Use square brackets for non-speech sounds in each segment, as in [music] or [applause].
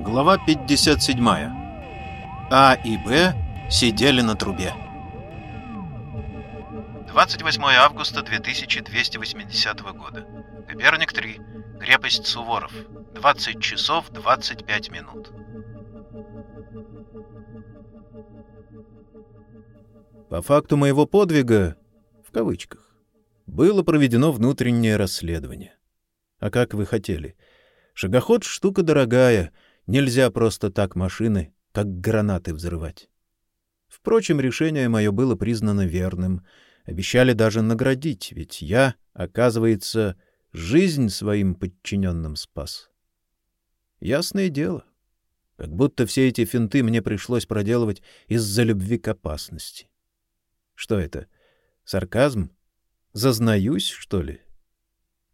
Глава 57. А и Б сидели на трубе. 28 августа 2280 года. Коперник 3. Крепость Суворов. 20 часов 25 минут. По факту моего подвига, в кавычках, было проведено внутреннее расследование. А как вы хотели? Шагоход — штука дорогая, нельзя просто так машины, как гранаты, взрывать. Впрочем, решение мое было признано верным. Обещали даже наградить, ведь я, оказывается, жизнь своим подчиненным спас. Ясное дело. Как будто все эти финты мне пришлось проделывать из-за любви к опасности. Что это? Сарказм? Зазнаюсь, что ли?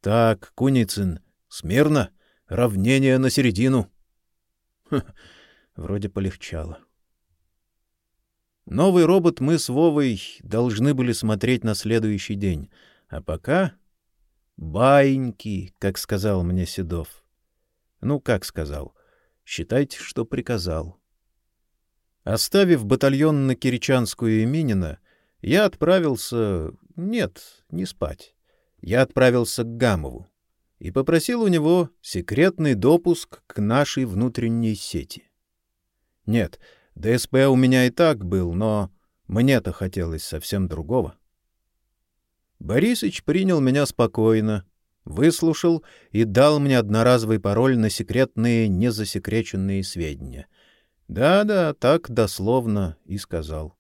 Так, Куницын, смирно, равнение на середину. [laughs] Вроде полегчало. Новый робот мы с Вовой должны были смотреть на следующий день, а пока баиньки, как сказал мне Седов. Ну, как сказал? Считайте, что приказал. Оставив батальон на Киричанскую и Минина, я отправился... Нет, не спать. Я отправился к Гамову и попросил у него секретный допуск к нашей внутренней сети. Нет, ДСП у меня и так был, но мне-то хотелось совсем другого. Борисыч принял меня спокойно, выслушал и дал мне одноразовый пароль на секретные незасекреченные сведения. Да-да, так дословно и сказал.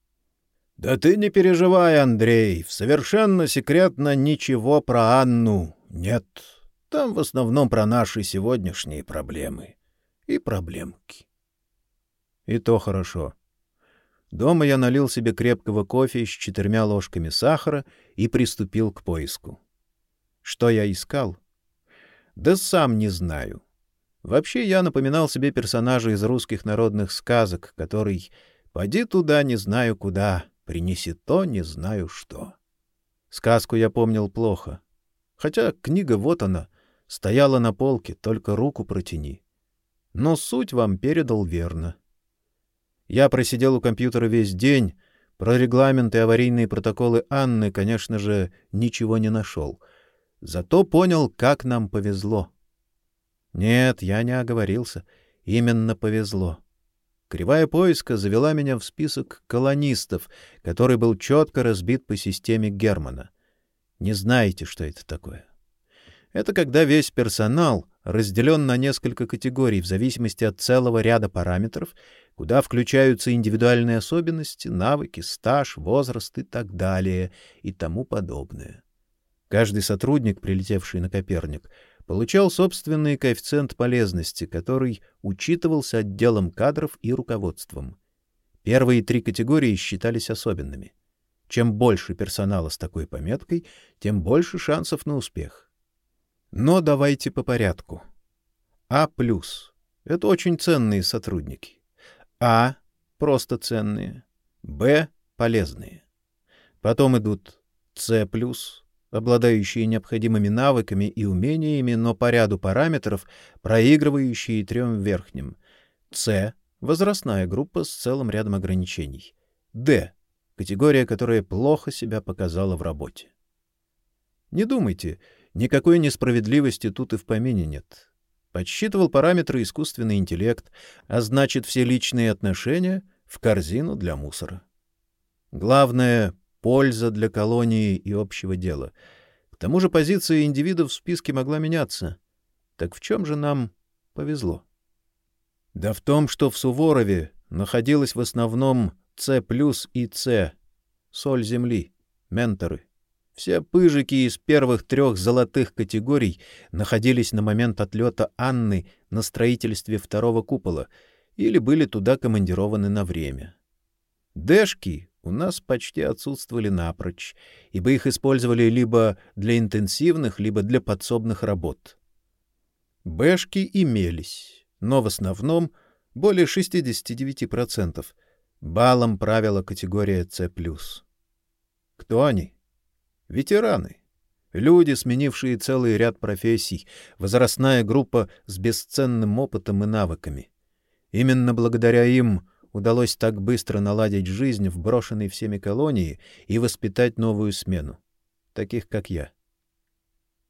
Да ты не переживай, Андрей, совершенно секретно ничего про Анну нет. Там в основном про наши сегодняшние проблемы и проблемки. И то хорошо. Дома я налил себе крепкого кофе с четырьмя ложками сахара и приступил к поиску. Что я искал? Да сам не знаю. Вообще я напоминал себе персонажа из русских народных сказок, который «поди туда, не знаю куда», принеси то, не знаю что. Сказку я помнил плохо. Хотя книга вот она, стояла на полке, только руку протяни. Но суть вам передал верно. Я просидел у компьютера весь день, про регламенты и аварийные протоколы Анны, конечно же, ничего не нашел. Зато понял, как нам повезло. Нет, я не оговорился. Именно повезло. Кривая поиска завела меня в список колонистов, который был четко разбит по системе Германа. Не знаете, что это такое? Это когда весь персонал разделен на несколько категорий в зависимости от целого ряда параметров, куда включаются индивидуальные особенности, навыки, стаж, возраст и так далее и тому подобное. Каждый сотрудник, прилетевший на Коперник, получал собственный коэффициент полезности, который учитывался отделом кадров и руководством. Первые три категории считались особенными. Чем больше персонала с такой пометкой, тем больше шансов на успех. Но давайте по порядку. А+. Это очень ценные сотрудники. А просто ценные. Б полезные. Потом идут С+, обладающие необходимыми навыками и умениями, но по ряду параметров проигрывающие трем верхним. С возрастная группа с целым рядом ограничений. Д категория, которая плохо себя показала в работе. Не думайте, никакой несправедливости тут и в помине нет. Подсчитывал параметры искусственный интеллект, а значит, все личные отношения в корзину для мусора. Главное польза для колонии и общего дела. К тому же позиция индивидов в списке могла меняться. Так в чем же нам повезло? Да в том, что в Суворове находилось в основном С и С, соль земли, менторы. Все пыжики из первых трех золотых категорий находились на момент отлета Анны на строительстве второго купола или были туда командированы на время. Дэшки у нас почти отсутствовали напрочь, ибо их использовали либо для интенсивных, либо для подсобных работ. Бэшки имелись, но в основном более 69%. Балом правила категория С+. Кто они? Ветераны. Люди, сменившие целый ряд профессий, возрастная группа с бесценным опытом и навыками. Именно благодаря им удалось так быстро наладить жизнь в брошенной всеми колонии и воспитать новую смену, таких как я.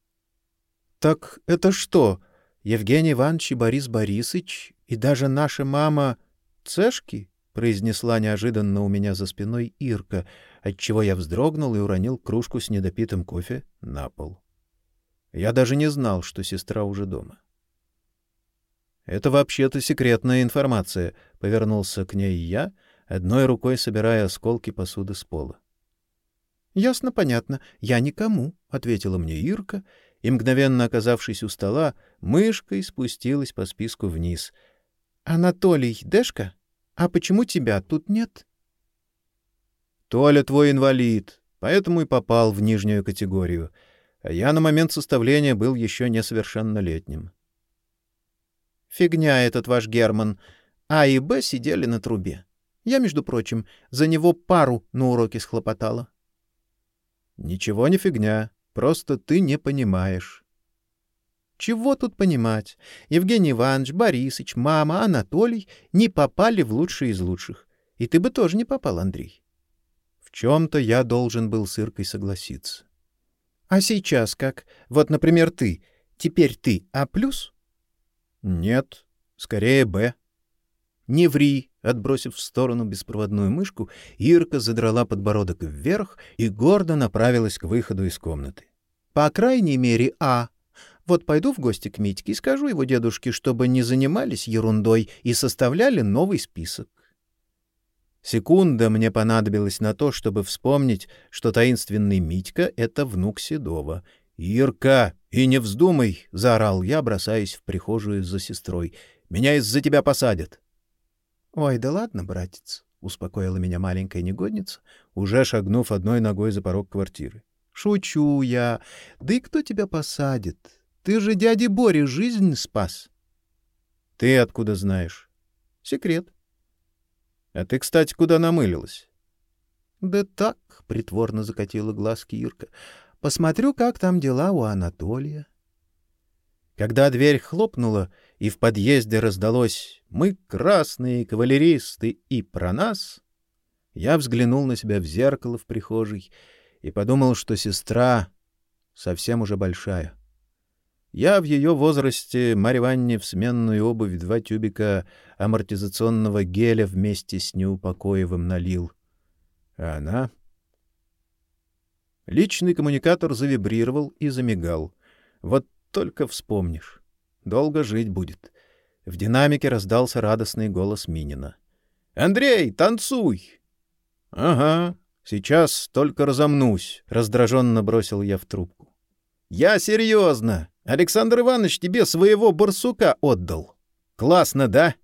— Так это что, Евгений Иванович и Борис Борисович и даже наша мама Цешки? — произнесла неожиданно у меня за спиной Ирка, отчего я вздрогнул и уронил кружку с недопитым кофе на пол. Я даже не знал, что сестра уже дома. Это вообще-то секретная информация, повернулся к ней я, одной рукой собирая осколки посуды с пола. Ясно, понятно. Я никому, ответила мне Ирка, и мгновенно оказавшись у стола, мышкой спустилась по списку вниз. Анатолий Дэшка, а почему тебя тут нет? Толя твой инвалид, поэтому и попал в нижнюю категорию. А я на момент составления был еще несовершеннолетним. Фигня этот ваш Герман. А и Б сидели на трубе. Я, между прочим, за него пару на уроке схлопотала. Ничего не фигня, просто ты не понимаешь. Чего тут понимать? Евгений Иванович, Борисыч, мама, Анатолий не попали в лучшие из лучших. И ты бы тоже не попал, Андрей. Чем-то я должен был с Иркой согласиться. А сейчас как? Вот, например, ты. Теперь ты А+, нет, скорее Б. Не ври, отбросив в сторону беспроводную мышку, Ирка задрала подбородок вверх и гордо направилась к выходу из комнаты. По крайней мере, А. Вот пойду в гости к Митьке и скажу его дедушке, чтобы не занимались ерундой и составляли новый список. Секунда мне понадобилась на то, чтобы вспомнить, что таинственный Митька — это внук Седова, «Ирка, и не вздумай!» — заорал я, бросаясь в прихожую за сестрой. «Меня из-за тебя посадят!» «Ой, да ладно, братец!» — успокоила меня маленькая негодница, уже шагнув одной ногой за порог квартиры. «Шучу я! Да и кто тебя посадит? Ты же дяде Боре жизнь спас!» «Ты откуда знаешь?» «Секрет». «А ты, кстати, куда намылилась?» «Да так», — притворно закатила глазки Ирка, Посмотрю, как там дела у Анатолия. Когда дверь хлопнула, и в подъезде раздалось «Мы красные кавалеристы и про нас», я взглянул на себя в зеркало в прихожей и подумал, что сестра совсем уже большая. Я в ее возрасте Марье Ванне в сменную обувь два тюбика амортизационного геля вместе с неупокоевым налил. А она Личный коммуникатор завибрировал и замигал. Вот только вспомнишь. Долго жить будет. В динамике раздался радостный голос Минина. «Андрей, танцуй!» «Ага, сейчас только разомнусь», — раздраженно бросил я в трубку. «Я серьезно. Александр Иванович тебе своего барсука отдал. Классно, да?»